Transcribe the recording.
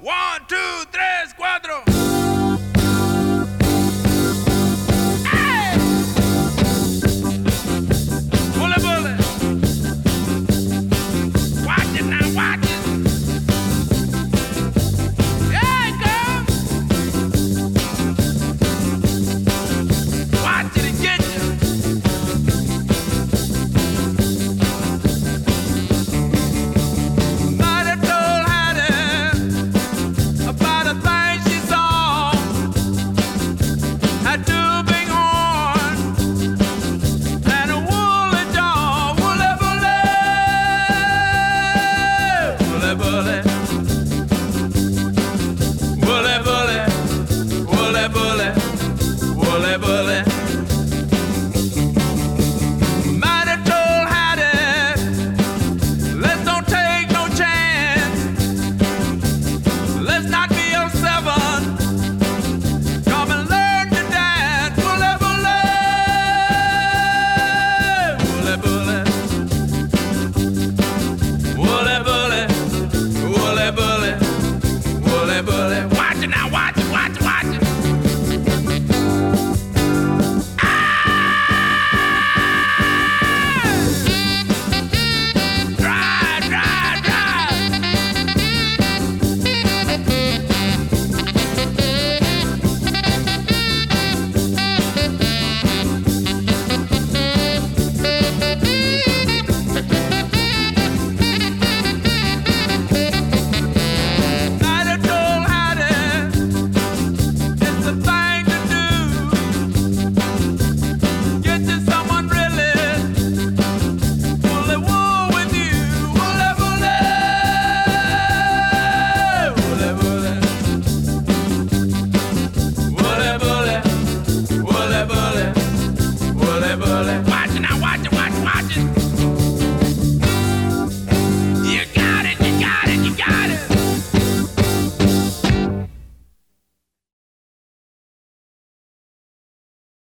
One, two, three.